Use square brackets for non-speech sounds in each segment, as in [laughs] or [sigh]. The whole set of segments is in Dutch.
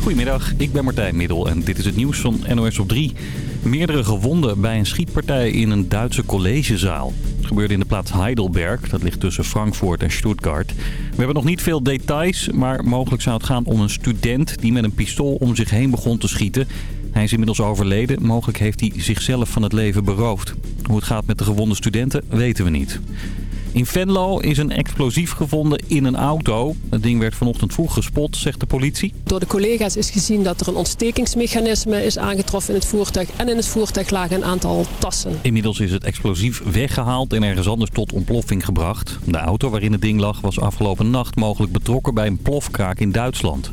Goedemiddag, ik ben Martijn Middel en dit is het nieuws van NOS op 3. Meerdere gewonden bij een schietpartij in een Duitse collegezaal. Het gebeurde in de plaats Heidelberg, dat ligt tussen Frankfurt en Stuttgart. We hebben nog niet veel details, maar mogelijk zou het gaan om een student... die met een pistool om zich heen begon te schieten... Hij is inmiddels overleden. Mogelijk heeft hij zichzelf van het leven beroofd. Hoe het gaat met de gewonde studenten weten we niet. In Venlo is een explosief gevonden in een auto. Het ding werd vanochtend vroeg gespot, zegt de politie. Door de collega's is gezien dat er een ontstekingsmechanisme is aangetroffen in het voertuig. En in het voertuig lagen een aantal tassen. Inmiddels is het explosief weggehaald en ergens anders tot ontploffing gebracht. De auto waarin het ding lag was afgelopen nacht mogelijk betrokken bij een plofkraak in Duitsland.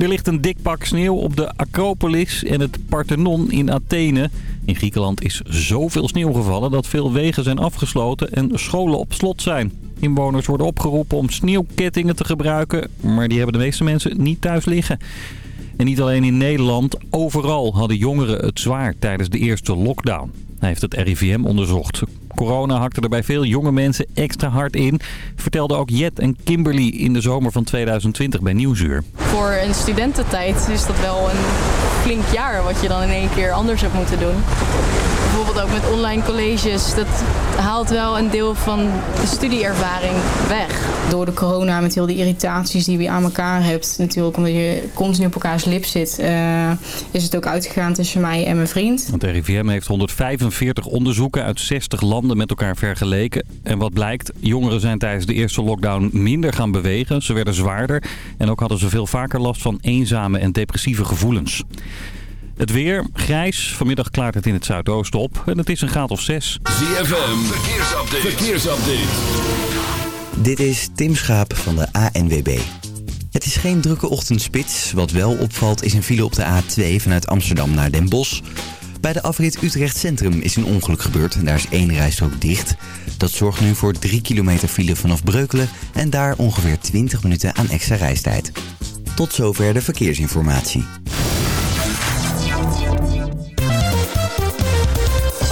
Er ligt een dik pak sneeuw op de Acropolis en het Parthenon in Athene. In Griekenland is zoveel sneeuw gevallen dat veel wegen zijn afgesloten en scholen op slot zijn. Inwoners worden opgeroepen om sneeuwkettingen te gebruiken, maar die hebben de meeste mensen niet thuis liggen. En niet alleen in Nederland, overal hadden jongeren het zwaar tijdens de eerste lockdown. Hij heeft het RIVM onderzocht. Corona hakte er bij veel jonge mensen extra hard in. Vertelde ook Jet en Kimberly in de zomer van 2020 bij Nieuwsuur. Voor een studententijd is dat wel een flink jaar wat je dan in één keer anders hebt moeten doen. Bijvoorbeeld ook met online colleges. Dat haalt wel een deel van de studieervaring weg. Door de corona met heel die irritaties die je aan elkaar hebt. Natuurlijk omdat je continu op elkaars lip zit. Uh, is het ook uitgegaan tussen mij en mijn vriend. Want de RIVM heeft 145 onderzoeken uit 60 landen met elkaar vergeleken. En wat blijkt, jongeren zijn tijdens de eerste lockdown minder gaan bewegen. Ze werden zwaarder en ook hadden ze veel vaker last van eenzame en depressieve gevoelens. Het weer, grijs. Vanmiddag klaart het in het zuidoosten op. En het is een graad of 6. ZFM, verkeersupdate. verkeersupdate. Dit is Tim Schaap van de ANWB. Het is geen drukke ochtendspits. Wat wel opvalt is een file op de A2 vanuit Amsterdam naar Den Bosch. Bij de afrit Utrecht Centrum is een ongeluk gebeurd en daar is één rijstrook dicht. Dat zorgt nu voor 3 kilometer file vanaf Breukelen en daar ongeveer 20 minuten aan extra reistijd. Tot zover de verkeersinformatie.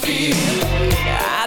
feel.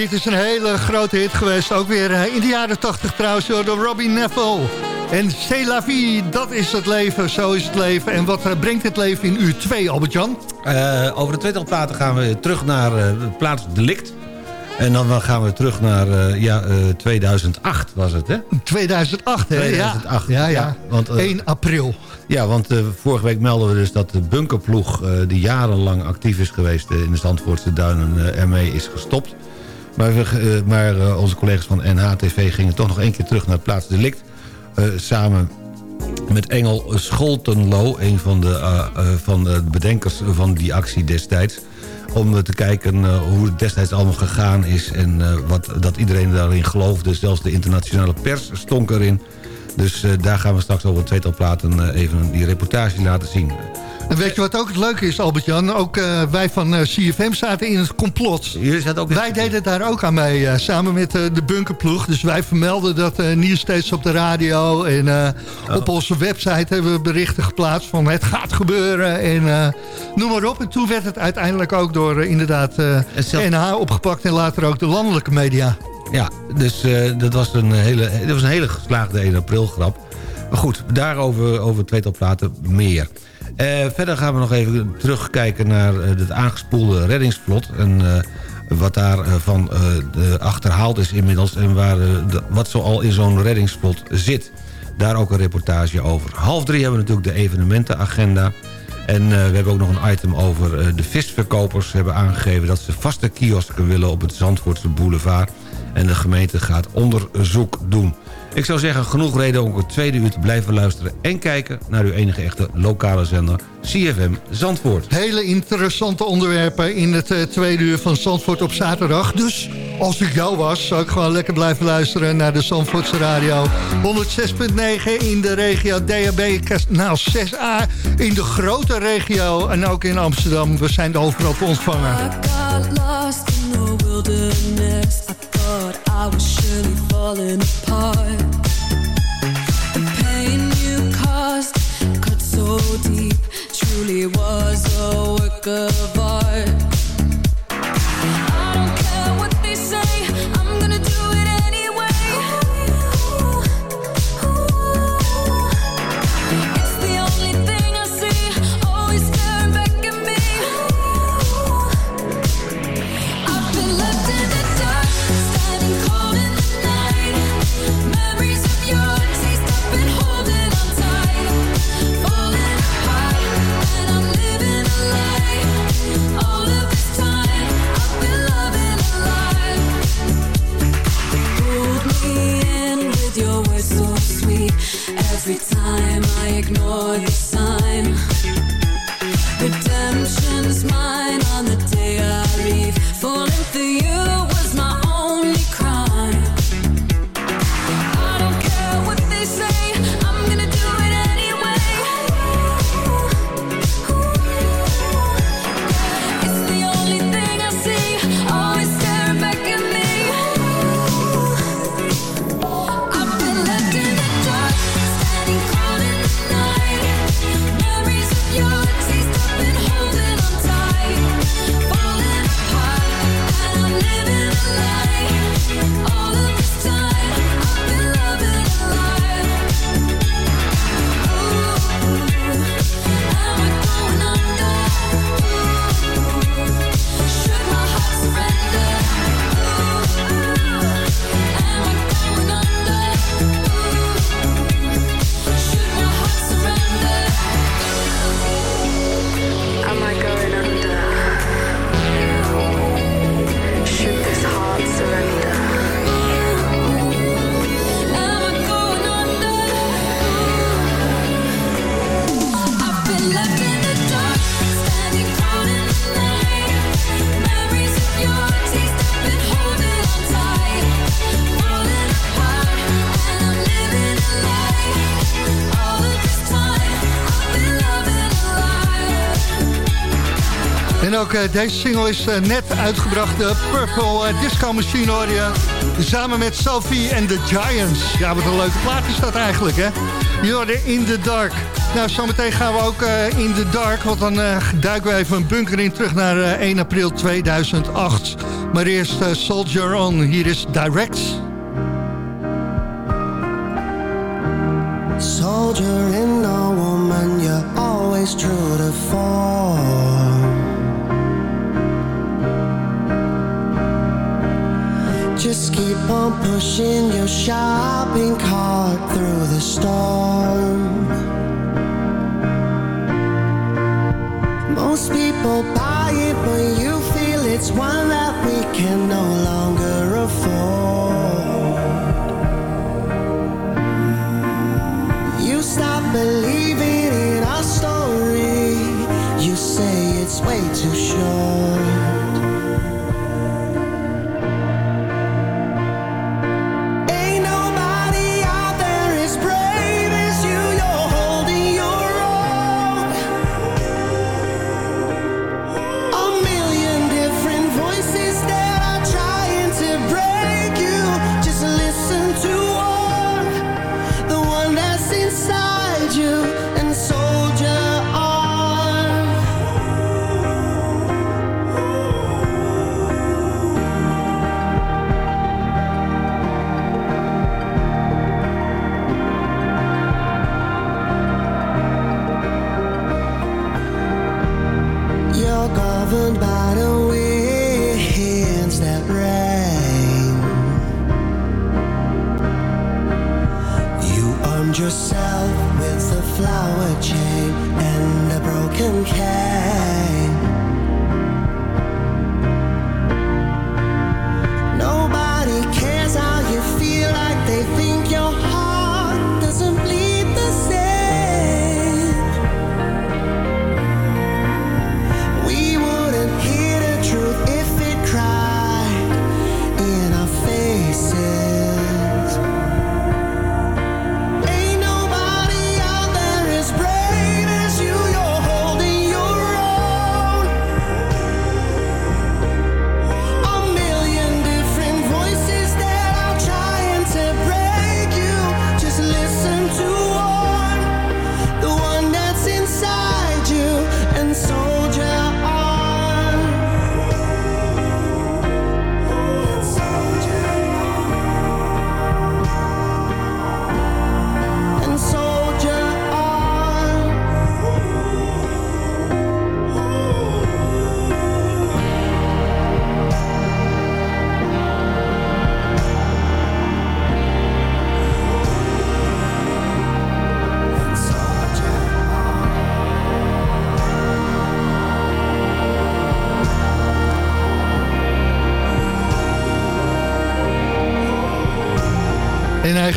Dit is een hele grote hit geweest. Ook weer eh, in de jaren 80 trouwens door Robbie Neville. En C'est la vie, dat is het leven, zo is het leven. En wat eh, brengt het leven in uur 2, Albert-Jan? Uh, over de tweetal platen gaan we terug naar uh, plaats Delict. En dan gaan we terug naar uh, ja, 2008 was het, hè? 2008, hè? 2008, ja. ja, ja. ja. Want, 1 april. Ja, want vorige week melden we dus dat de bunkerploeg... die jarenlang actief is geweest in de Zandvoortse Duinen... ermee is gestopt. Maar, eh, maar uh, onze collega's van NHTV gingen toch nog één keer terug naar het plaatsdelict. Uh, samen met Engel Scholtenlo, een van de, van de bedenkers van die actie destijds. Om te kijken hoe het destijds allemaal gegaan is en wat, dat iedereen daarin geloofde. Zelfs de internationale pers stonk erin. Dus daar gaan we straks over een tweetal platen even die reportage laten zien. En weet je wat ook het leuke is, Albert-Jan? Ook uh, wij van uh, eh, CFM zaten in het complot. Jullie zaten ook wij deden daar ook aan mee, uh, samen met de bunkerploeg. Dus wij vermelden dat nieuws steeds op de radio. En oh. op onze website hebben we berichten geplaatst van het gaat gebeuren. En noem maar op. En toen werd het uiteindelijk ook door inderdaad NH opgepakt. En later ook de landelijke media. Ja, dus dat, was een hele, dat was een hele geslaagde 1 april grap. Maar goed, daarover over tweetal platen meer. Uh, verder gaan we nog even terugkijken naar uh, het aangespoelde reddingsvlot... en uh, wat daarvan achterhaald is inmiddels... en waar, de, wat zoal in zo'n reddingsvlot zit. Daar ook een reportage over. Half drie hebben we natuurlijk de evenementenagenda... En we hebben ook nog een item over de visverkopers. hebben aangegeven dat ze vaste kiosken willen op het Zandvoortse boulevard. En de gemeente gaat onderzoek doen. Ik zou zeggen, genoeg reden om het tweede uur te blijven luisteren... en kijken naar uw enige echte lokale zender, CFM Zandvoort. Hele interessante onderwerpen in het uh, tweede uur van Zandvoort op zaterdag. Dus als ik jou was, zou ik gewoon lekker blijven luisteren naar de Zandvoortse radio. 106.9 in de regio DHB, nou 6A in de grote regio en ook in Amsterdam. We zijn overal te ontvangen. I was surely falling apart. The pain you caused cut so deep. Truly was a work of art. Ook deze single is net uitgebracht. De Purple Disco Machine hoor je. Samen met Sophie en The Giants. Ja, wat een leuke plaat is dat eigenlijk, hè? Je hoorde In The Dark. Nou, zometeen gaan we ook In The Dark. Want dan duiken we even een bunker in terug naar 1 april 2008. Maar eerst Soldier On. Hier is Direct. Soldier in a woman, you're always true to form. Just keep on pushing your shopping cart through the storm. Most people buy it, but you feel it's one that we can no longer afford. You stop believing in our story. You say it's way too short.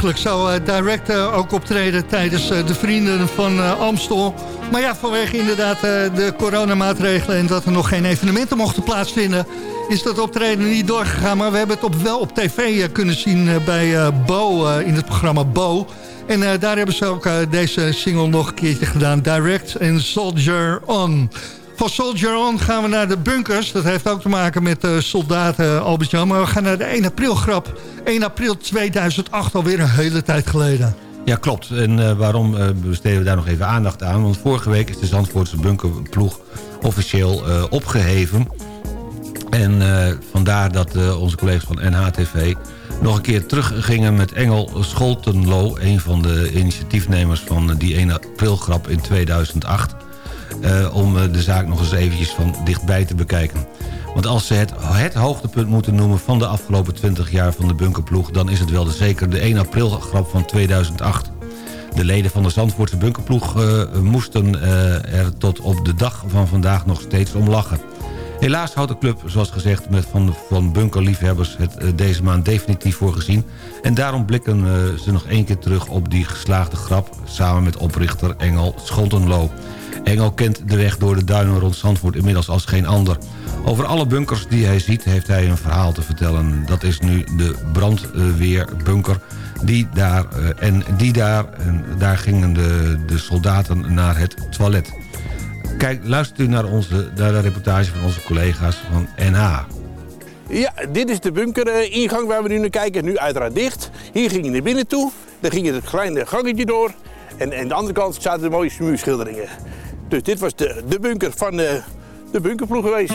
Eigenlijk zou uh, Direct uh, ook optreden tijdens uh, de Vrienden van Amstel. Maar ja, vanwege inderdaad de coronamaatregelen... en dat er nog geen evenementen mochten plaatsvinden... is dat optreden niet doorgegaan. Maar we hebben het op, wel op tv kunnen zien bij Bo, in het programma Bo. En daar hebben ze ook deze single nog een keertje gedaan. Direct en Soldier On. Van Soldier On gaan we naar de bunkers. Dat heeft ook te maken met uh, soldaten, Albert-Jan. Maar we gaan naar de 1 april grap. 1 april 2008, alweer een hele tijd geleden. Ja, klopt. En uh, waarom besteden we daar nog even aandacht aan? Want vorige week is de Zandvoortse bunkerploeg officieel opgeheven. En vandaar dat onze collega's van NHTV nog een keer teruggingen met Engel Scholtenlo... een van de initiatiefnemers van die 1 april grap in 2008... Uh, om uh, de zaak nog eens eventjes van dichtbij te bekijken. Want als ze het, het hoogtepunt moeten noemen van de afgelopen 20 jaar van de bunkerploeg... dan is het wel de, zeker de 1 april grap van 2008. De leden van de Zandvoortse bunkerploeg uh, moesten er tot op de dag van vandaag nog steeds om lachen. Helaas houdt de club, zoals gezegd, met van, van bunkerliefhebbers het deze maand definitief voor gezien. En daarom blikken ze nog één keer terug op die geslaagde grap... samen met oprichter Engel Scholtenlo. Engel kent de weg door de duinen rond Zandvoort inmiddels als geen ander. Over alle bunkers die hij ziet heeft hij een verhaal te vertellen. Dat is nu de brandweerbunker. Die daar, en die daar, en daar gingen de, de soldaten naar het toilet. Kijk, luistert u naar, onze, de reportage van onze collega's van NH. Ja, dit is de bunkeringang waar we nu naar kijken. Nu uiteraard dicht. Hier ging je naar binnen toe. Dan ging je het kleine gangetje door. En aan de andere kant zaten de mooie muurschilderingen. Dus dit was de, de bunker van de, de bunkerploeg geweest.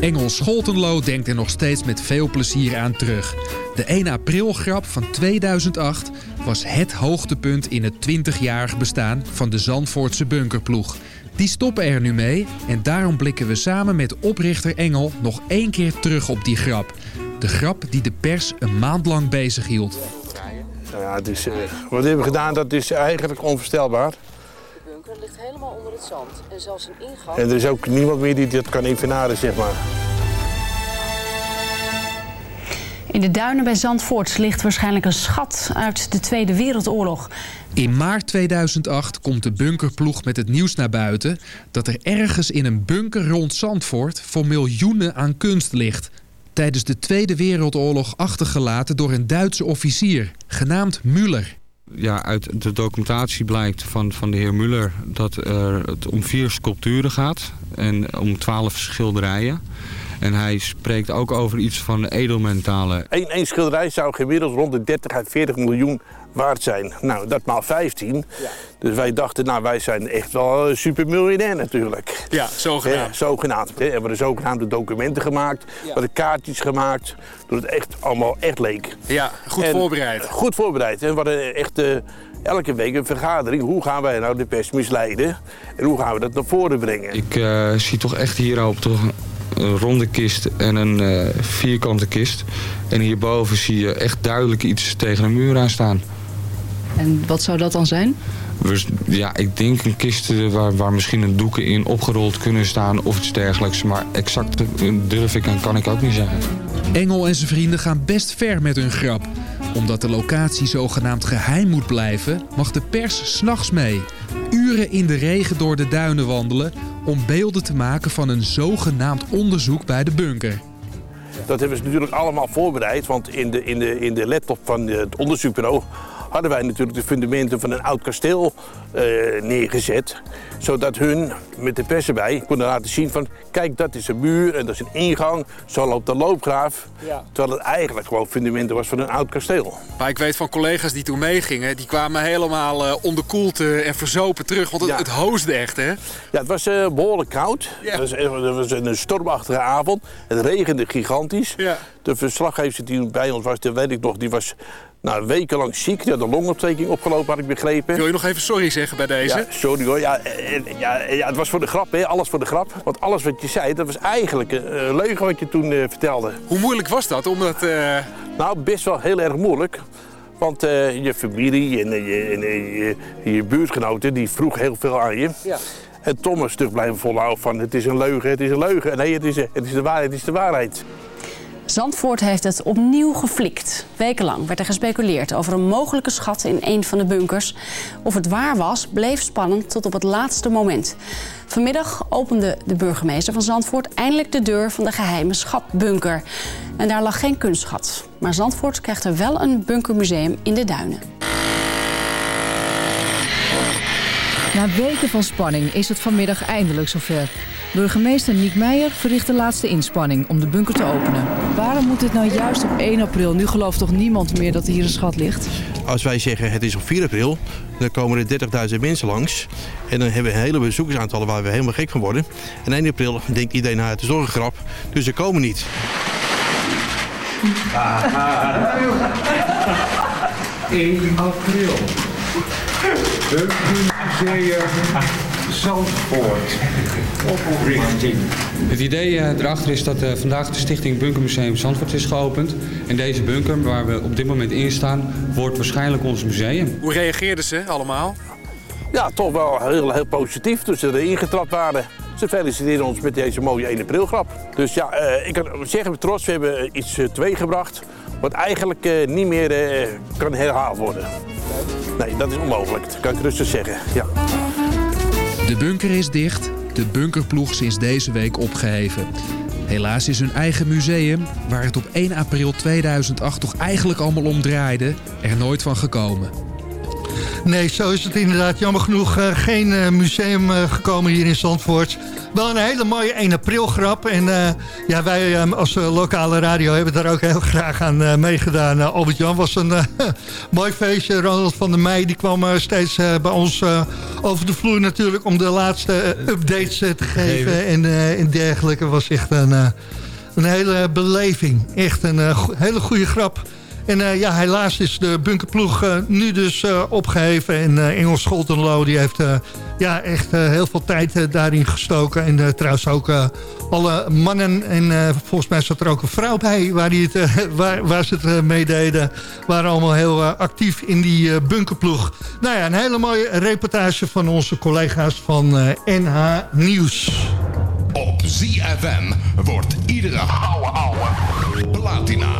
Engel Scholtenlo denkt er nog steeds met veel plezier aan terug. De 1 april grap van 2008 was het hoogtepunt in het 20-jarig bestaan van de Zandvoortse bunkerploeg. Die stoppen er nu mee en daarom blikken we samen met oprichter Engel nog één keer terug op die grap. De grap die de pers een maand lang bezig hield. Nou ja, is, eh, wat we hebben gedaan, dat is eigenlijk onvoorstelbaar. Ligt helemaal onder het zand. En zelfs een ingang... En er is ook niemand meer die dat kan evenaren, zeg maar. In de duinen bij Zandvoort ligt waarschijnlijk een schat uit de Tweede Wereldoorlog. In maart 2008 komt de bunkerploeg met het nieuws naar buiten... dat er ergens in een bunker rond Zandvoort voor miljoenen aan kunst ligt. Tijdens de Tweede Wereldoorlog achtergelaten door een Duitse officier, genaamd Müller. Ja, uit de documentatie blijkt van, van de heer Muller dat er het om vier sculpturen gaat en om twaalf schilderijen. En hij spreekt ook over iets van edelmentalen. Eén schilderij zou gemiddeld rond de 30 à 40 miljoen waard zijn. Nou, dat maal 15. Dus wij dachten, nou, wij zijn echt wel supermiljonair natuurlijk. Ja, zogenaamd. Eh, zogenaamd. We hebben de zogenaamde documenten gemaakt, we hebben kaartjes gemaakt, toen het echt allemaal echt leek. Ja, goed En- voorbereid. Goed voorbereid. En we hadden echt eh, elke week een vergadering. Hoe gaan wij nou de pers misleiden? En hoe gaan we dat naar voren brengen? Ik eh, zie toch echt hierop toch een ronde kist en een eh, vierkante kist. En hierboven zie je echt duidelijk iets tegen een muur aan staan. En wat zou dat dan zijn? Ja, ik denk een kist eh, waar, waar misschien een doeken in opgerold kunnen staan of iets dergelijks. Maar exact eh, durf ik en kan ik ook niet zeggen. Engel en zijn vrienden gaan best ver met hun grap. Omdat de locatie zogenaamd geheim moet blijven, mag de pers s'nachts mee. Uren in de regen door de duinen wandelen om beelden te maken van een zogenaamd onderzoek bij de bunker. Dat hebben ze natuurlijk allemaal voorbereid. Want in de, in de, in de laptop van het onderzoekbureau hadden wij natuurlijk de fundamenten van een oud kasteel eh, neergezet. Zodat hun met de pers erbij konden laten zien van... kijk, dat is een muur en dat is een ingang. Zo loopt de loopgraaf. Ja. Terwijl het eigenlijk gewoon fundamenten was van een oud kasteel. Maar ik weet van collega's die toen meegingen, die kwamen helemaal eh, onderkoeld eh, en verzopen terug. Want het, Ja. het hoosde echt, hè? Ja, het was eh, behoorlijk koud. Het, was, het was een stormachtige avond. Het regende gigantisch. De verslaggever die bij ons was, dat weet ik nog, die was nou, wekenlang ziek. Een longontsteking opgelopen, had ik begrepen. Wil je nog even sorry zeggen bij deze? Ja, sorry hoor. Ja, ja, ja, het was voor de grap, hè. alles voor de grap. Want alles wat je zei, dat was eigenlijk een leugen wat je toen eh, vertelde. Hoe moeilijk was dat? Omdat, eh, Nou, best wel heel erg moeilijk. Want eh, je familie en, je, en je, je buurtgenoten, die vroegen heel veel aan je. Ja. En Tom is terug blijven volhouden van het is een leugen, het is een leugen. Nee, het is, het is de waarheid, het is de waarheid. Zandvoort heeft het opnieuw geflikt. Wekenlang werd er gespeculeerd over een mogelijke schat in een van de bunkers. Of het waar was, bleef spannend tot op het laatste moment. Vanmiddag opende de burgemeester van Zandvoort eindelijk de deur van de geheime schatbunker. En daar lag geen kunstschat. Maar Zandvoort krijgt er wel een bunkermuseum in de duinen. Na weken van spanning is het vanmiddag eindelijk zover. Burgemeester Niek Meijer verricht de laatste inspanning om de bunker te openen. Waarom moet dit nou juist op 1 april? Nu gelooft toch niemand meer dat hier een schat ligt? Als wij zeggen het is op 4 april, dan komen er 30.000 mensen langs. En dan hebben we hele bezoekersaantallen waar we helemaal gek van worden. En 1 april denkt iedereen, nou het is toch een grap, dus ze komen niet. 1 [laughs] april. Bunkermuseum Zandvoort. Oprichting. Het idee eh, erachter is dat eh, vandaag de stichting Bunkermuseum Zandvoort is geopend. En deze bunker, waar we op dit moment in staan, wordt waarschijnlijk ons museum. hoe reageerden ze allemaal? Ja, toch wel heel, heel positief toen ze erin getrapt waren. Ze feliciteren ons met deze mooie 1 april grap. Dus ja, eh, ik kan zeggen met trots, we hebben iets uh, teweeggebracht... wat eigenlijk eh, niet meer eh, kan herhaald worden. Nee, dat is onmogelijk, dat kan ik rustig zeggen. Ja. De bunker is dicht, de bunkerploeg sinds deze week opgeheven. Helaas is hun eigen museum, waar het op 1 april 2008 toch eigenlijk allemaal om draaide, er nooit van gekomen. Nee, zo is het inderdaad. Jammer genoeg uh, geen uh, museum uh, gekomen hier in Zandvoort. Wel een hele mooie 1 april grap. En ja, wij als lokale radio hebben daar ook heel graag aan meegedaan. Albert-Jan was een [laughs] mooi feestje. Ronald van der Meij die kwam steeds bij ons over de vloer natuurlijk... om de laatste updates te geven en, en dergelijke. was echt een, een hele beleving. Echt een hele goede grap. En uh, ja, helaas is de bunkerploeg uh, nu dus uh, opgeheven. En Engels Scholtenlo die heeft ja, echt heel veel tijd daarin gestoken. En trouwens ook alle mannen. En volgens mij zat er ook een vrouw bij waar, die het, [laughs] waar, waar ze het mee deden. Waren allemaal heel actief in die bunkerploeg. Nou ja, een hele mooie reportage van onze collega's van NH Nieuws. Op ZFM wordt iedere ouwe ouwe platina.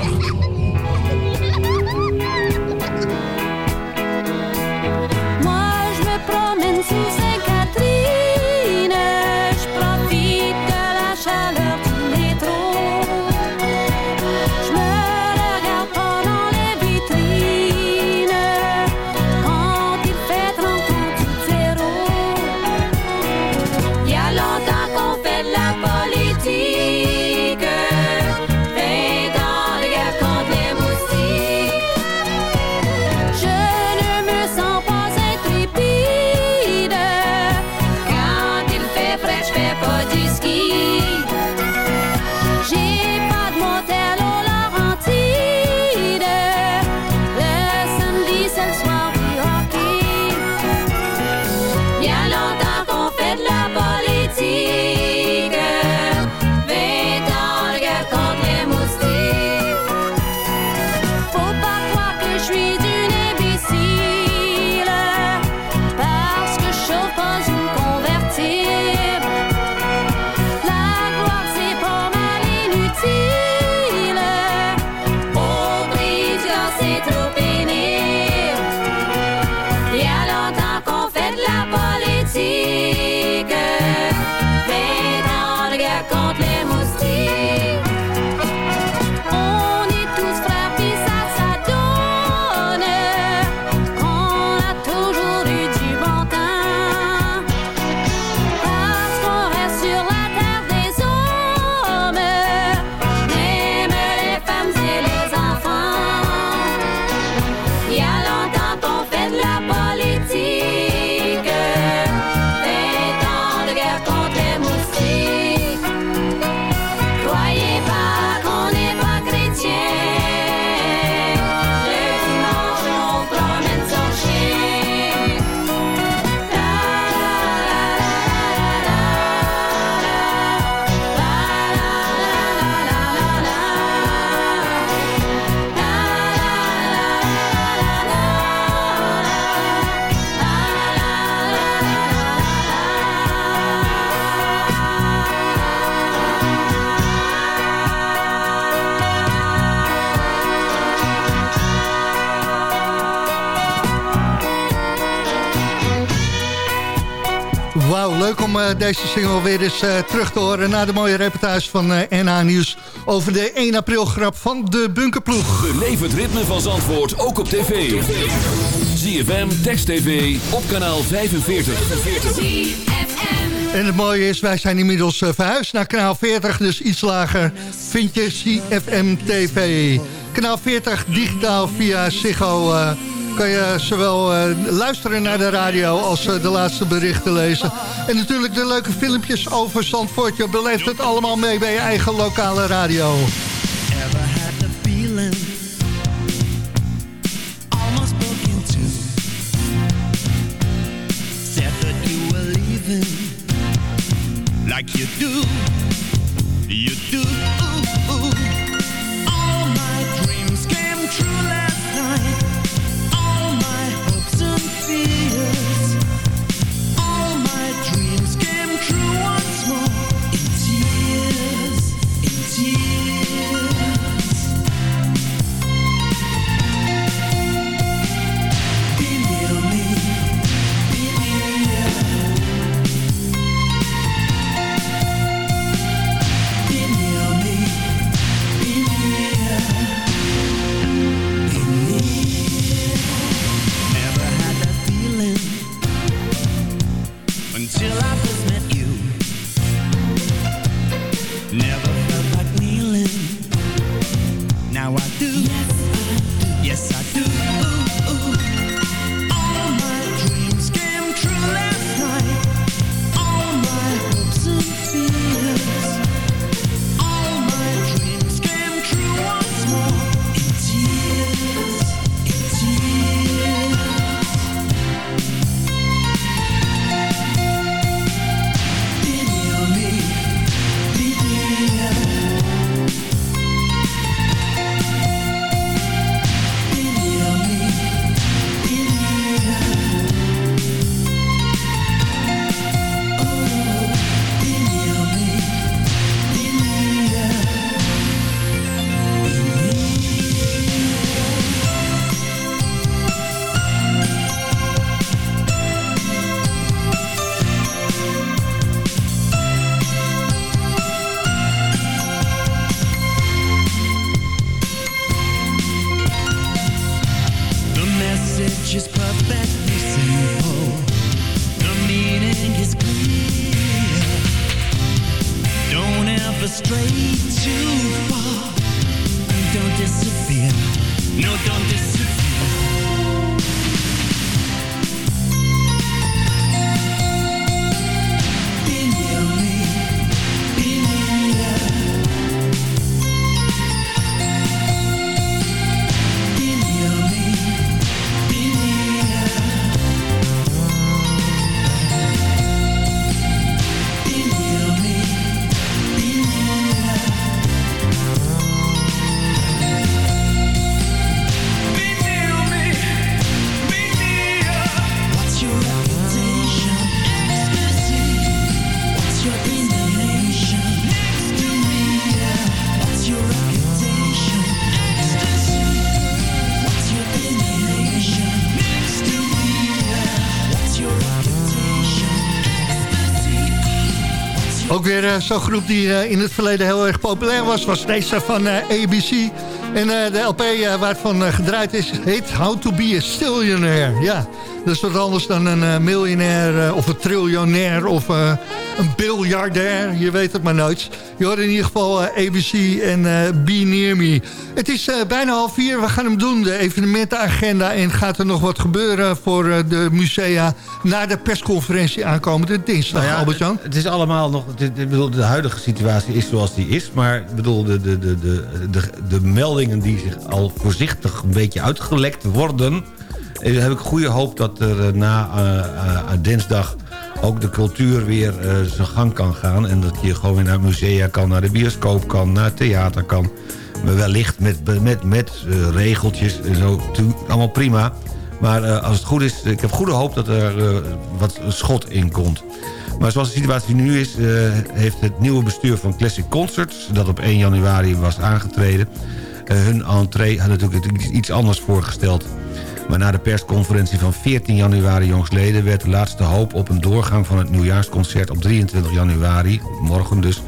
Leuk om uh, deze single weer eens uh, terug te horen... na de mooie reportage van uh, NH Nieuws... over de 1 april grap van de bunkerploeg. Beleef het ritme van Zandvoort ook op tv. ZFM, Text TV, op kanaal 45. En het mooie is, wij zijn inmiddels verhuisd naar kanaal 40... dus iets lager vind je CFM TV. Kanaal 40 digitaal via Ziggo kan je zowel uh, luisteren naar de radio als uh, de laatste berichten lezen. En natuurlijk de leuke filmpjes over Zandvoort. Je beleeft het allemaal mee bij je eigen lokale radio. Ook weer eh, zo'n groep die eh, in het verleden heel erg populair was. Was deze van eh, ABC. En de LP waar het van eh, gedraaid is, heet How to be a Stillionaire. Ja, dat is wat anders dan een eh, miljonair eh, of een triljonair of eh, een biljardair. Je weet het maar nooit. Je hoort in ieder geval ABC en Be Near Me. Het is bijna half vier. We gaan hem doen, de evenementenagenda. En gaat er nog wat gebeuren voor de musea... na de persconferentie aankomende dinsdag, Nou ja, Albert-Jan? Het is allemaal nog... ik bedoel, de huidige situatie is zoals die is. Maar ik bedoel, de, de, de, de, de meldingen die zich al voorzichtig een beetje uitgelekt worden... eh, heb ik goede hoop dat er eh, na eh, dinsdag ook de cultuur weer zijn gang kan gaan. En dat je gewoon weer naar musea kan, naar de bioscoop kan, naar theater kan. Maar wellicht met, met, met regeltjes en zo. Allemaal prima. Maar als het goed is, ik heb goede hoop dat er wat schot in komt. Maar zoals de situatie nu is, heeft het nieuwe bestuur van Classic Concerts... dat op 1 januari was aangetreden... hun entree had natuurlijk iets anders voorgesteld. Maar na de persconferentie van 14 januari jongstleden... werd de laatste hoop op een doorgang van het nieuwjaarsconcert op 23 januari... morgen dus,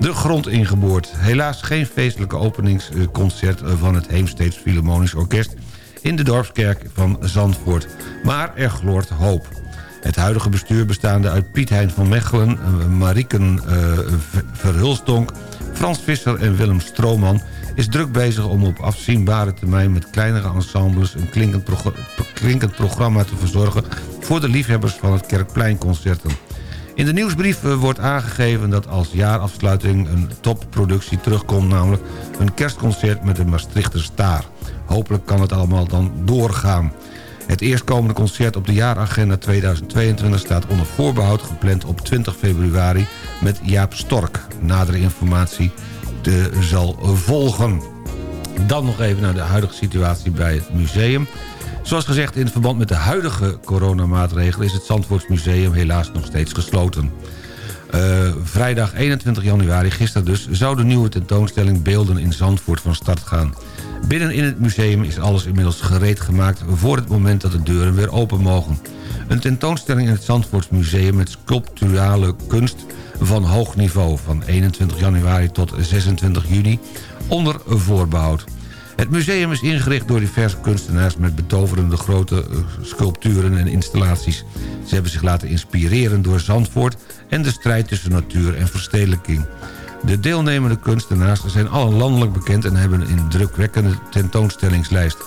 de grond ingeboord. Helaas geen feestelijke openingsconcert van het Heemsteeds Philharmonisch Orkest... in de dorpskerk van Zandvoort. Maar er gloort hoop. Het huidige bestuur bestaande uit Piet Hein van Mechelen... eh, Mariken eh, Ver- Verhulstonk, Frans Visser en Willem Strooman... is druk bezig om op afzienbare termijn met kleinere ensembles... een klinkend, progr- klinkend programma te verzorgen... voor de liefhebbers van het Kerkpleinconcerten. In de nieuwsbrief eh, wordt aangegeven dat als jaarafsluiting een topproductie terugkomt... namelijk een kerstconcert met de Maastrichter Staar. Hopelijk kan het allemaal dan doorgaan. Het eerstkomende concert op de jaaragenda 2022 staat onder voorbehoud gepland op 20 februari met Jaap Stork. Nadere informatie de, zal volgen. Dan nog even naar de huidige situatie bij het museum. Zoals gezegd, in verband met de huidige coronamaatregelen... is het Zandvoortsmuseum helaas nog steeds gesloten. Eh, vrijdag 21 januari, gisteren dus... zou de nieuwe tentoonstelling Beelden in Zandvoort van start gaan. Binnen in het museum is alles inmiddels gereed gemaakt... voor het moment dat de deuren weer open mogen. Een tentoonstelling in het Zandvoortsmuseum met sculpturale kunst van hoog niveau... van 21 januari tot 26 juni onder voorbehoud. Het museum is ingericht door diverse kunstenaars... met betoverende grote eh, sculpturen en installaties. Ze hebben zich laten inspireren door Zandvoort... en de strijd tussen natuur en verstedelijking. De deelnemende kunstenaars zijn allen landelijk bekend... en hebben een drukwekkende tentoonstellingslijst.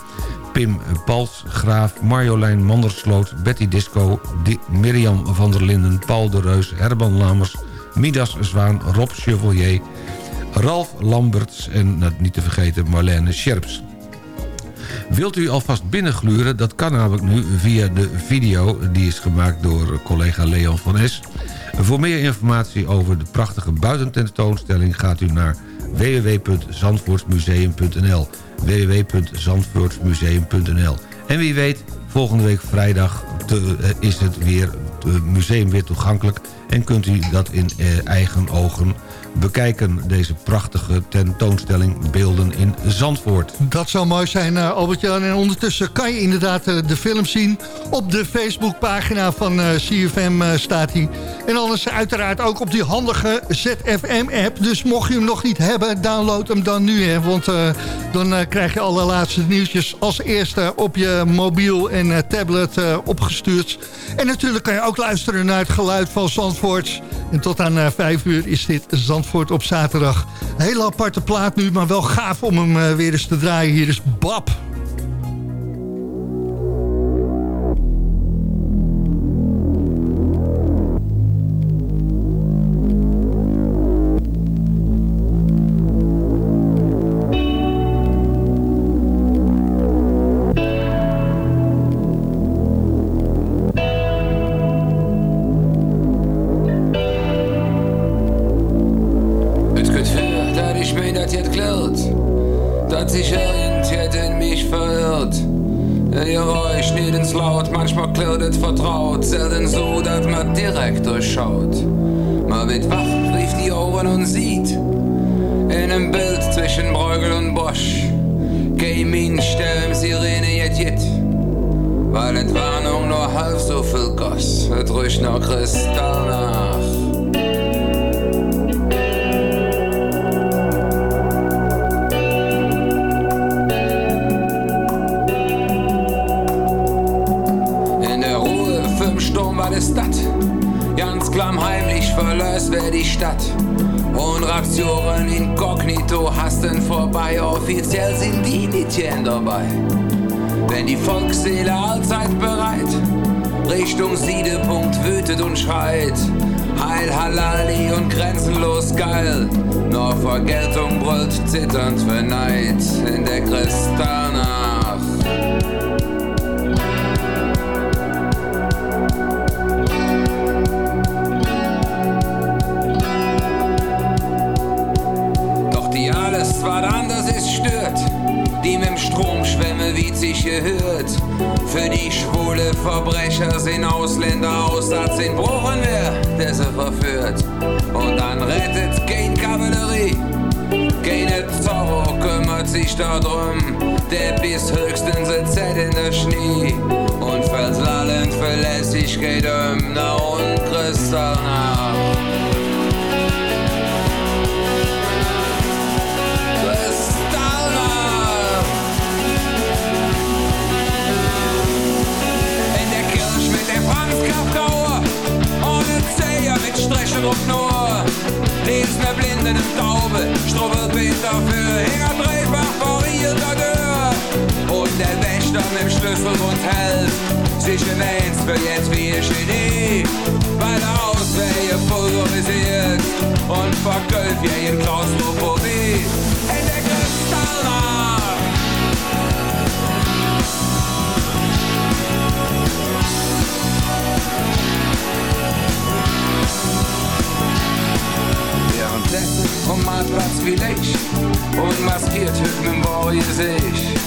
Pim Palsgraaf, Marjolein Mandersloot, Betty Disco... Di Mirjam van der Linden, Paul de Reus, Herman Lamers... Midas Zwaan, Rob Chevalier, Ralf Lamberts en nou, niet te vergeten Marlene Scherps. Wilt u alvast binnengluren? Dat kan namelijk nu via de video. Die is gemaakt door collega Leon van S. Voor meer informatie over de prachtige buitententoonstelling... gaat u naar www.zandvoortsmuseum.nl www.zandvoortsmuseum.nl En wie weet, volgende week vrijdag is het weer, het museum weer toegankelijk... en kunt u dat in eh, eigen ogen bekijken. Deze prachtige tentoonstelling Beelden in Zandvoort. Dat zou mooi zijn, uh, Albert-Jan. En ondertussen kan je inderdaad uh, de film zien. Op de Facebookpagina van CFM staat hij. En anders uiteraard ook op die handige ZFM-app. Dus mocht je hem nog niet hebben, download hem dan nu. Hè, want dan krijg je alle laatste nieuwtjes als eerste op je mobiel en tablet opgestuurd. En natuurlijk kan je ook luisteren naar het geluid van Zandvoort. En tot aan 5 uur is dit Zandvoort op zaterdag. Hele aparte plaat nu, maar wel gaaf om hem uh, weer eens te draaien. Hier is Bab. Wenn die Volksseele allzeit bereit Richtung Siedepunkt wütet und schreit. Heil Halali und grenzenlos geil. Nur Vergeltung brüllt zitternd für Neid in der Kristallnacht. Doch die alles was anders ist stört, die mit dem Strom schwemme wie sich gehört. Für die schwule Verbrecher sind Ausländer Aussatz in Bruchen wer, der sie verführt. Und dann rettet kein Kavallerie, keine Zorro kümmert sich darum. Der bis höchstens ein in der Schnee und fällt lallend Verlässlichkeit um, na und. Kristallnacht. Mit Strechendruck nur. Lesen der Blinden im Taube, Strubbelbild dafür, Hänger dreifach vor ihrer Tür. Und der Wächter mit dem Schlüsselbund hält sich erwähnt für jetzt wie ein Genie. Weil er Auswege pulverisiert und vergölft ja in Klaustrophobie. In der Kristallnacht. Um Marktplatz wie ich und maskiert mit Boy sich.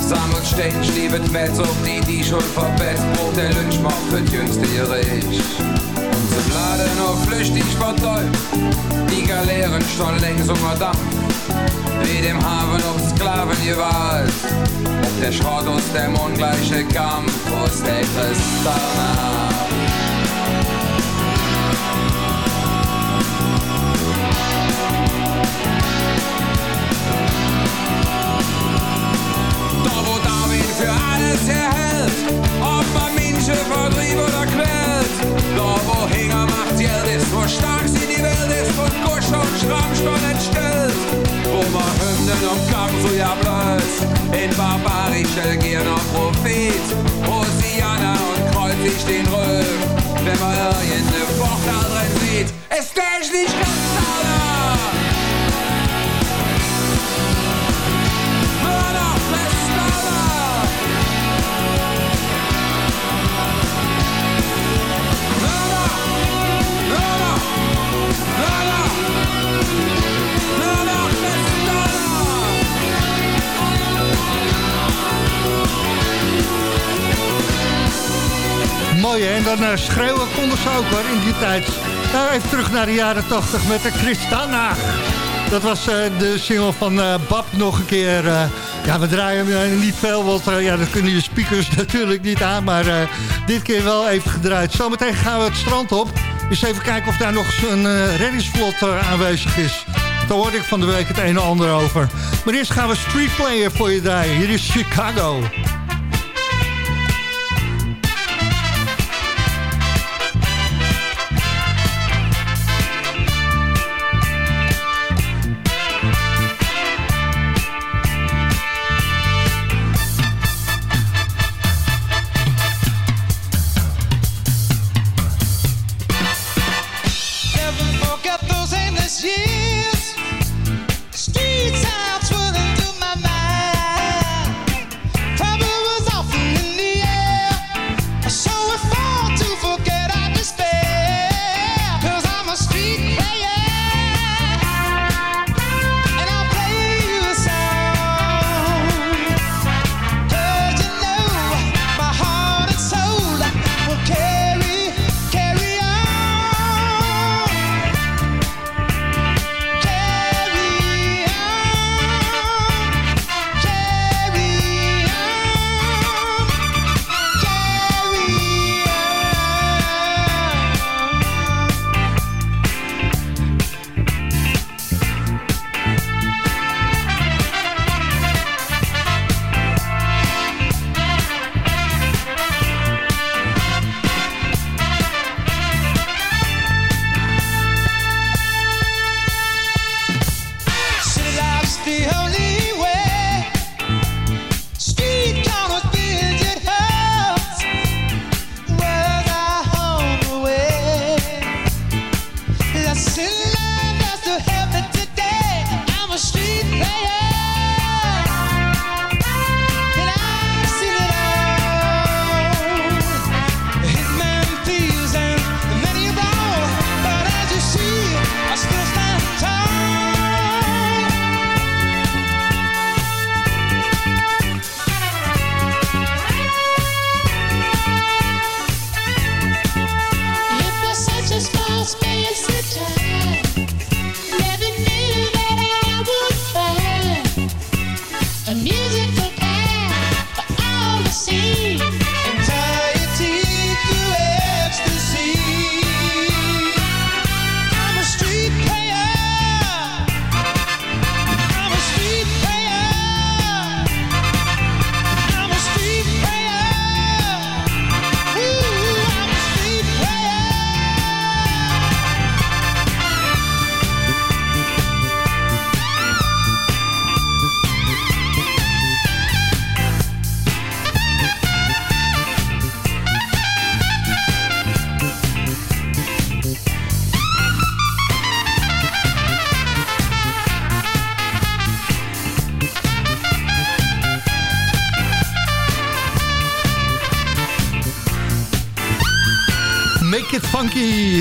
Sammelt stehen, schliebet Metz auf die, die schon verbetzt, Brot der Lynchmord für jüngste. Und sie bladen nur flüchtig vertäubt, die Galeeren schon längs Dampf. Wie dem Hafen auf Sklaven gewalt, der Schrott aus dem ungleiche Kampf, aus der Kristallnacht. Menschen vertrieb oder quält. Da wo Hinger macht Geld ist, wo stark sie die Welt ist, und Kusch und Schrammstoll entstellt. Wo man Hymnen und Kampf so ja blöd, in Barbarien Michel Gierner Prophet, Hosianna und kreuzigt den Röhm. Wenn man irgendeine Vorteil drin sieht, ist der ich nicht ganz sauber. Mooi en dan eh, schreeuwen konden ze ook hoor in die tijd. Nou, even terug naar de jaren 80 met de Christana. Dat was eh, de single van eh, Bab nog een keer. eh, ja, we draaien eh, niet veel, want eh, ja, dat kunnen je speakers [laughs] natuurlijk niet aan. Maar eh, dit keer wel even gedraaid. Zometeen gaan we het strand op. Dus even kijken of daar nog eens een eh, reddingsvlot eh, aanwezig is. Daar hoorde ik van de week het een en ander over. Maar eerst gaan we Street Player voor je draaien. Hier is Chicago.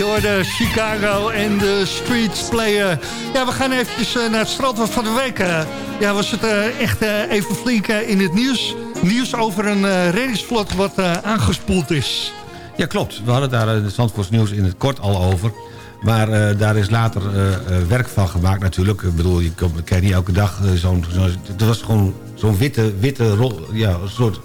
Funky, hoor de Chicago en de Streets Player. Ja, we gaan eventjes eh, naar het strand van de week. eh, ja, was het eh, echt even flink in het nieuws. Nieuws over een reddingsvlot wat aangespoeld is. Ja, klopt. We hadden daar het Zandvoorts Nieuws in het kort al over. Maar daar is later eh, werk van gemaakt natuurlijk. Ik bedoel, je kan- niet elke dag zo'n... Zo het was gewoon zo'n witte, witte rol, ja, een soort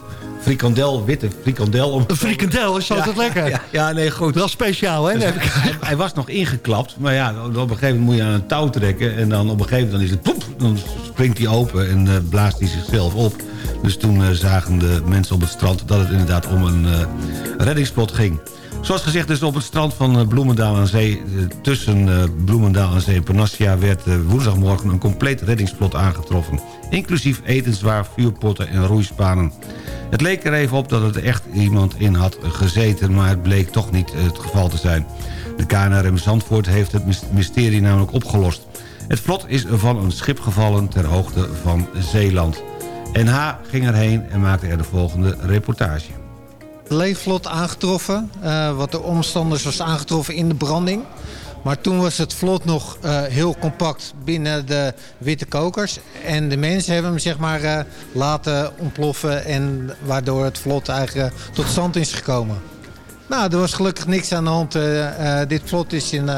frikandel, witte frikandel. Een frikandel is altijd Ja, lekker. Ja, ja, nee, goed. Wel speciaal, hè? Dus hij, hij was nog ingeklapt, maar ja, op een gegeven moment moet je aan een touw trekken... en dan op een gegeven moment is het poep, dan springt hij open en eh, blaast hij zichzelf op. Dus toen eh, zagen de mensen op het strand dat het inderdaad om een eh, reddingsplot ging. Zoals gezegd dus op het strand van eh, Bloemendaal aan Zee... eh, tussen eh, Bloemendaal aan Zee en Panassia... werd woensdagmorgen een compleet reddingsplot aangetroffen. Inclusief etenswaar, vuurpotten en roeispanen. Het leek er even op dat het echt iemand in had gezeten... maar het bleek toch niet het geval te zijn. De KNRM Zandvoort heeft het mys- mysterie namelijk opgelost. Het vlot is van een schip gevallen ter hoogte van Zeeland. NH ging erheen en maakte er de volgende reportage. Leefvlot aangetroffen. eh, wat de omstanders was aangetroffen in de branding. Maar toen was het vlot nog eh, heel compact binnen de witte kokers. En de mensen hebben hem zeg maar eh, laten ontploffen. En waardoor het vlot eigenlijk tot stand is gekomen. Nou, er was gelukkig niks aan de hand. Dit vlot is in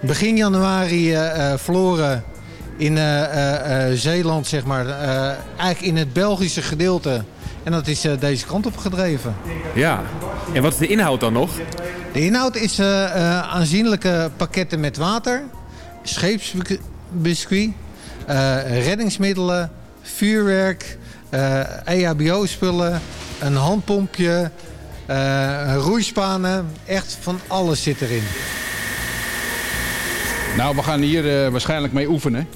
begin januari verloren in Zeeland, zeg maar. Eigenlijk in het Belgische gedeelte. En dat is eh, deze kant op gedreven. Ja, en wat is de inhoud dan nog? De inhoud is eh, eh, aanzienlijke pakketten met water, scheepsbiscuit, reddingsmiddelen, vuurwerk, eh, EHBO-spullen, een handpompje, roeispanen. Echt van alles zit erin. Nou, we gaan hier waarschijnlijk mee oefenen.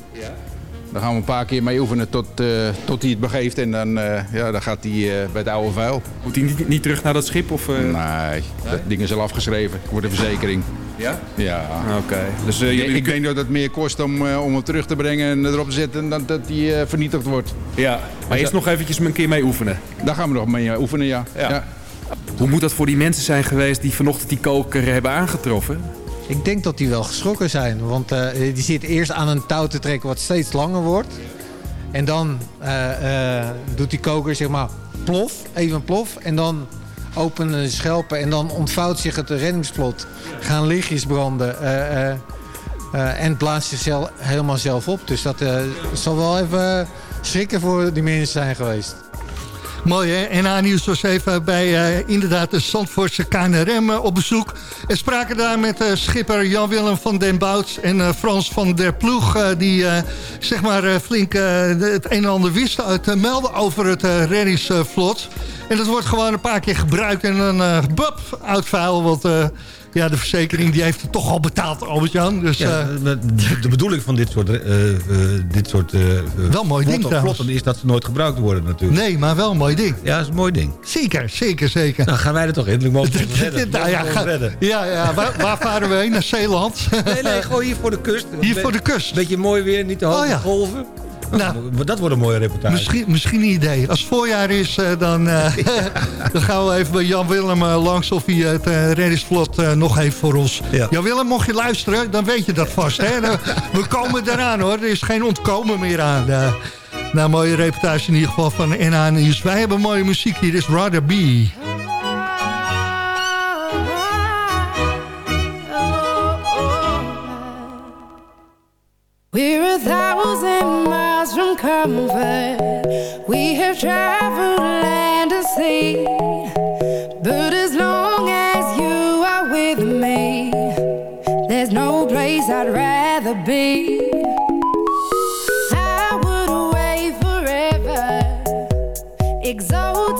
Ja. Dan gaan we een paar keer mee oefenen tot, eh, tot hij het begeeft. En dan, eh, ja, dan gaat hij eh, bij het oude vuil. Moet hij niet, niet terug naar dat schip? Of, eh? Nee, dat ding is al afgeschreven voor de verzekering. Ja? Ja. Oké. Dus, ik, jullie ik denk dat het meer kost om, om hem terug te brengen en erop te zetten dan dat hij vernietigd wordt. Ja, maar eerst nog eventjes een keer mee oefenen. Daar gaan we nog mee oefenen, ja. ja. Hoe moet dat voor die mensen zijn geweest die vanochtend die koker hebben aangetroffen? Ik denk dat die wel geschrokken zijn. Want eh, die zit eerst aan een touw te trekken wat steeds langer wordt. En dan eh, eh, doet die koker zeg maar plof, even plof. En dan openen de schelpen en dan ontvouwt zich het reddingsplot. Gaan lichtjes branden. en blaast zichzelf helemaal zelf op. Dus dat zal wel even schrikken voor die mensen zijn geweest. Mooi hè? En A-nieuws was even bij eh, inderdaad de Zandvoortse KNRM eh, op bezoek. En spraken daar met eh, schipper Jan-Willem van den Bouts en Frans van der Ploeg. die zeg maar flink het een en ander wisten uit te melden over het uh, reddingsvlot. En dat wordt gewoon een paar keer gebruikt en eh bap, oud vuil. Ja, de verzekering die heeft het toch al betaald, Albert-Jan. Dus, Ja, eh, de, bedoeling van dit soort, eh, eh, dit soort Wel mooi ding vlotten is dat ze nooit gebruikt worden natuurlijk. nee, maar wel een mooi ding. Ja, dat is een mooi ding. Zeker, zeker, zeker. Dan gaan wij er toch in. mogen [laughs] we ons redden. Nou ja, Mogen ga- redden. ja, ja waar, waar varen we heen? Naar Zeeland? Nee, nee, gewoon hier voor de kust. Hier voor de kust. Beetje mooi weer, niet te hoge Oh ja. golven. Nou. Dat wordt een mooie reportage. Misschien, misschien een idee. Als het voorjaar is, eh, dan, eh, [laughs] [laughs] dan gaan we even bij Jan Willem eh, langs of hij het reddingsvlot eh, nog heeft voor ons. Jan Willem, mocht je luisteren, dan weet je dat vast. Hè? [laughs] We komen eraan hoor, er is geen ontkomen meer aan. Nou, mooie reportage in ieder geval van NH Nieuws. Wij hebben mooie muziek, hier is Rather Be. We're a thousand miles comfort. We have traveled land and sea. But as long as you are with me, there's no place I'd rather be. I would away forever, exalted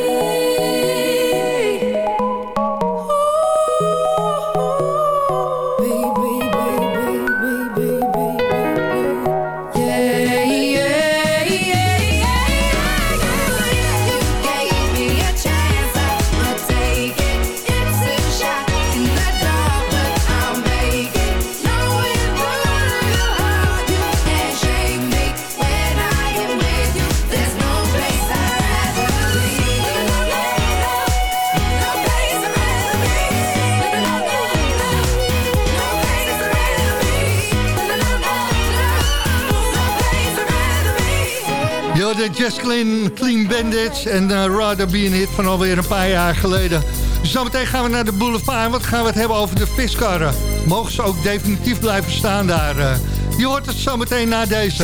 Jazz Clean, Bandits en uh, Rather Be hit van alweer een paar jaar geleden. Zometeen gaan we naar de boulevard. Wat gaan we het hebben over de viskarren? Mogen ze ook definitief blijven staan daar? eh? je hoort het zometeen na deze.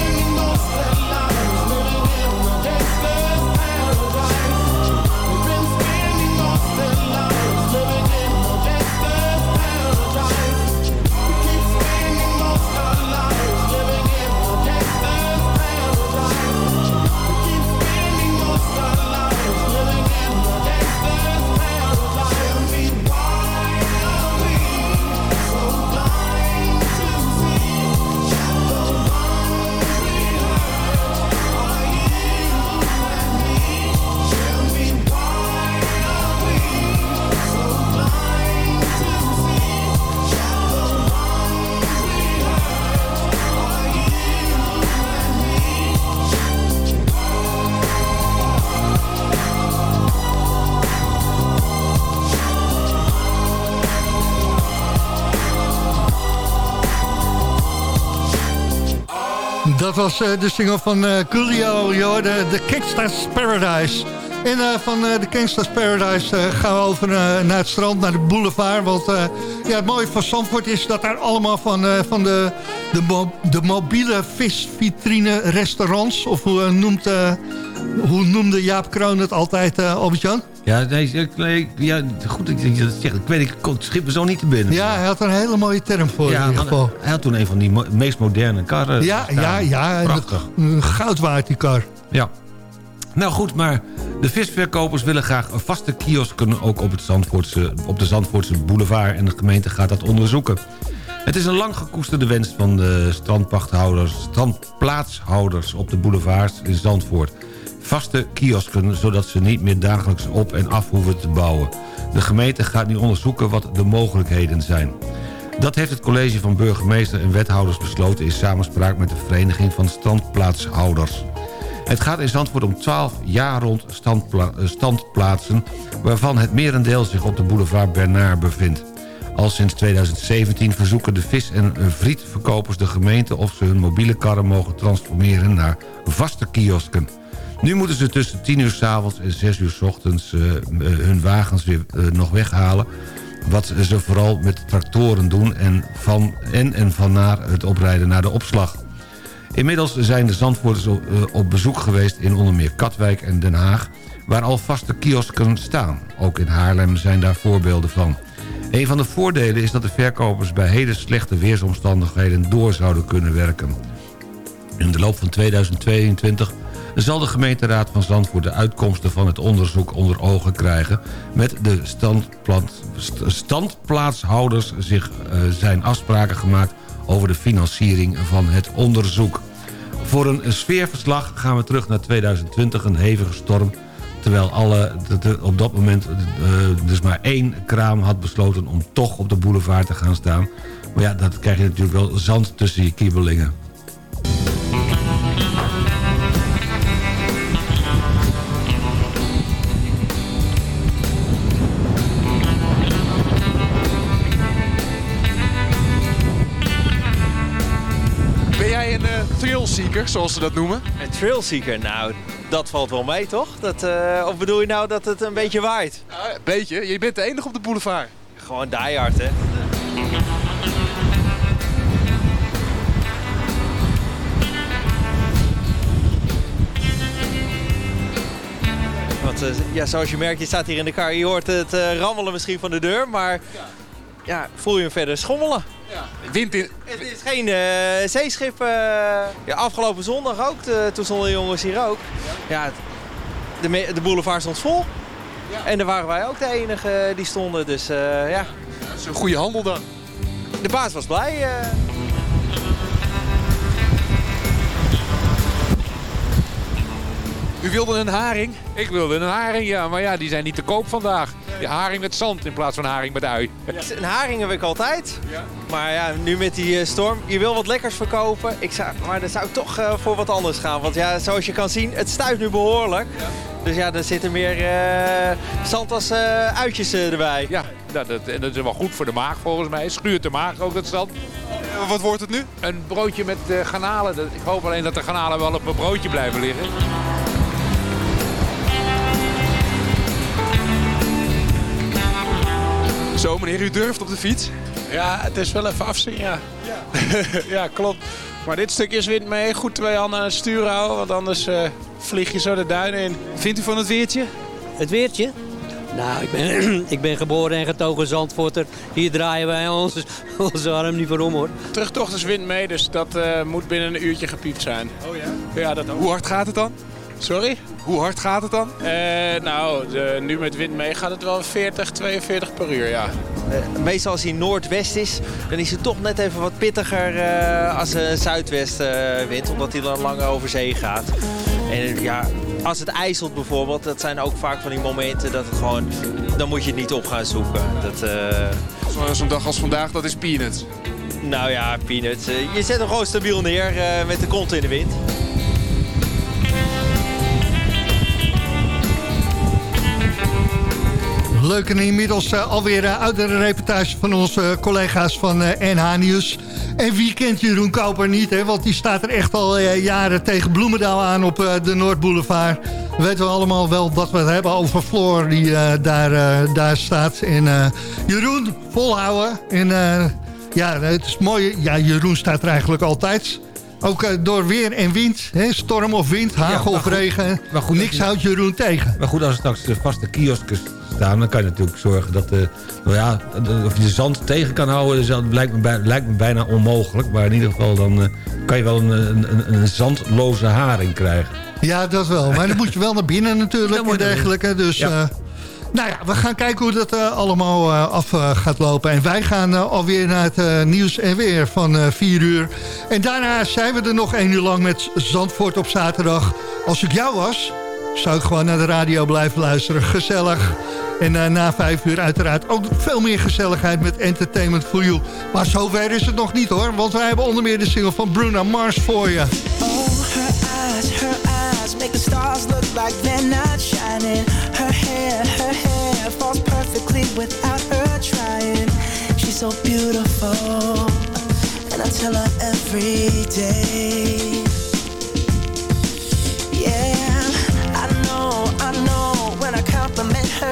Was eh, de single van eh Coolio, de, de Paradise. En eh, van eh, de Gangsta's Paradise gaan we over naar het strand, naar de boulevard. Want ja, het mooie van Zandvoort is dat daar allemaal van, van de, de, mo- de mobiele visvitrine restaurants... of hoe, noemt, hoe noemde Jaap Kroon het altijd, Albert-Jan? Ja, nee, ja, goed dat je dat zegt. Ik weet, ik kon het schip zo niet te binnen. Ja, hij had er een hele mooie term voor in Ja, ieder hij geval. hij had toen een van die mo- meest moderne karren Ja, staan. ja, ja. Prachtig. Goud waard die kar. Ja. Nou goed, maar de visverkopers willen graag vaste kiosken... ook op, het Zandvoortse, op de Zandvoortse boulevard. En de gemeente gaat dat onderzoeken. Het is een lang gekoesterde wens van de strandpachthouders... strandplaatshouders op de boulevards in Zandvoort. Vaste kiosken, zodat ze niet meer dagelijks op en af hoeven te bouwen. De gemeente gaat nu onderzoeken wat de mogelijkheden zijn. Dat heeft het college van burgemeester en wethouders besloten... in samenspraak met de Vereniging van Standplaatshouders. Het gaat in Zandvoort om 12 jaar rond eh, standplaatsen... waarvan het merendeel zich op de boulevard Bernard bevindt. Al sinds 2017 verzoeken de vis- en eh, frietverkopers de gemeente... of ze hun mobiele karren mogen transformeren naar vaste kiosken. Nu moeten ze tussen 10 uur s avonds en 6 uur s ochtends eh, eh, hun wagens weer eh, nog weghalen. Wat ze vooral met tractoren doen en van en, en van naar het oprijden naar de opslag. Inmiddels zijn de Zandvoorters op, op bezoek geweest in onder meer Katwijk en Den Haag... waar al vaste kiosken staan. Ook in Haarlem zijn daar voorbeelden van. Een van de voordelen is dat de verkopers bij hele slechte weersomstandigheden door zouden kunnen werken. In de loop van 2022 zal de gemeenteraad van Zandvoort de uitkomsten van het onderzoek onder ogen krijgen... met de standplaats, st- standplaatshouders zich eh, zijn afspraken gemaakt over de financiering van het onderzoek. Voor een sfeerverslag gaan we terug naar 2020, een hevige storm... terwijl alle, op dat moment eh, dus maar één kraam had besloten om toch op de boulevard te gaan staan. Maar ja, dat krijg je natuurlijk wel zand tussen je kiebelingen. Zoals ze dat noemen? Een trailseeker, nou, dat valt wel mee, toch? Dat, eh, of bedoel je nou dat het een beetje waait? Een beetje. Je bent de enige op de boulevard. Gewoon diehard, hè? Want eh, ja, zoals je merkt, je staat hier in de kar. Je hoort het eh, rammelen misschien van de deur, maar ja, voel je hem verder schommelen. Wind in... Het is geen eh, zeeschip. eh, ja, afgelopen zondag ook, de- toen stonden de jongens hier ook. Ja, de, de boulevard stond vol. En daar waren wij ook de enige die stonden. Dus eh, ja. Dat is een goede handel dan. De baas was blij. U wilde een haring? Ik wilde een haring, ja, maar ja, die zijn niet te koop vandaag. Die haring met zand in plaats van haring met ui. Een haring heb ik altijd. Maar ja, nu met die eh, storm. Je wil wat lekkers verkopen. Ik zou, maar dan zou ik toch eh, voor wat anders gaan. Want ja, zoals je kan zien, het stuit nu behoorlijk. Dus ja, er zitten meer eh, zand als eh, uitjes erbij. Ja, dat, dat, en dat is wel goed voor de maag volgens mij. Schuurt de maag ook dat zand. Wat wordt het nu? Een broodje met eh, garnalen. Ik hoop alleen dat de garnalen wel op een broodje blijven liggen. Zo meneer, u durft op de fiets? Ja, het is wel even afzien, ja. Ja, [laughs] klopt. Maar dit stukje is wind mee. Goed twee handen aan het stuur houden, want anders eh, vlieg je zo de duinen in. Vindt u van het weertje? Het weertje? Nou, ik ben, [clears throat] ik ben geboren en getogen Zandvoorter. Hier draaien wij ons, [laughs] onze arm niet voor om, hoor. Terugtocht is wind mee, dus dat eh, moet binnen een uurtje gepiept zijn. Oh ja? Ja, dat ook. Hoe hard gaat het dan? Sorry? Hoe hard gaat het dan? Eh, nou, de- nu met wind mee gaat het wel 40, 42 per uur, ja. Eh, meestal als hij noordwest is, dan is het toch net even wat pittiger eh, als een zuidwestenwind. omdat hij dan langer over zee gaat. En ja, als het ijzelt bijvoorbeeld, dat zijn ook vaak van die momenten dat het gewoon... Dan moet je het niet op gaan zoeken. Dat, eh, Zo- Zo'n dag als vandaag, dat is peanuts. nou ja, peanuts. je zet hem gewoon stabiel neer eh, met de kont in de wind. Leuk en inmiddels uh, alweer uh, oudere reportage van onze collega's van NH Nieuws. En wie kent Jeroen Koper niet, hè? want die staat er echt al jaren tegen Bloemendaal aan op de Noordboulevard. We weten we allemaal wel wat we hebben over Floor die daar, daar staat. En Jeroen, volhouden. En ja, het is mooi. Ja, Jeroen staat er eigenlijk altijd... Ook door weer en wind, hè? storm of wind, hagel Ja, of goed, regen. maar goed, Niks houdt Jeroen tegen. Maar goed, als er straks de vaste kiosken staan... dan kan je natuurlijk zorgen dat... de, nou ja, of je de zand tegen kan houden... Dus dat lijkt, me bij- lijkt me bijna onmogelijk. Maar in ieder geval dan eh, kan je wel een, een, een, een zandloze haring krijgen. Ja, dat wel. Maar dan moet je wel naar binnen natuurlijk [laughs] en dergelijke. Dus Ja. eh, nou ja, we gaan kijken hoe dat eh, allemaal eh, af eh, gaat lopen. En wij gaan eh, alweer naar het eh, nieuws en weer van eh 4 uur. En daarna zijn we er nog één uur lang met Zandvoort op zaterdag. Als ik jou was, zou ik gewoon naar de radio blijven luisteren. Gezellig. En eh, na vijf uur uiteraard ook veel meer gezelligheid met Entertainment for You. Maar zover is het nog niet hoor. Want wij hebben onder meer de single van Bruno Mars voor je. Oh, her eyes, her eyes make the stars look like they're not shining. Her hair, her hair falls perfectly without her trying. She's so beautiful, and I tell her every day.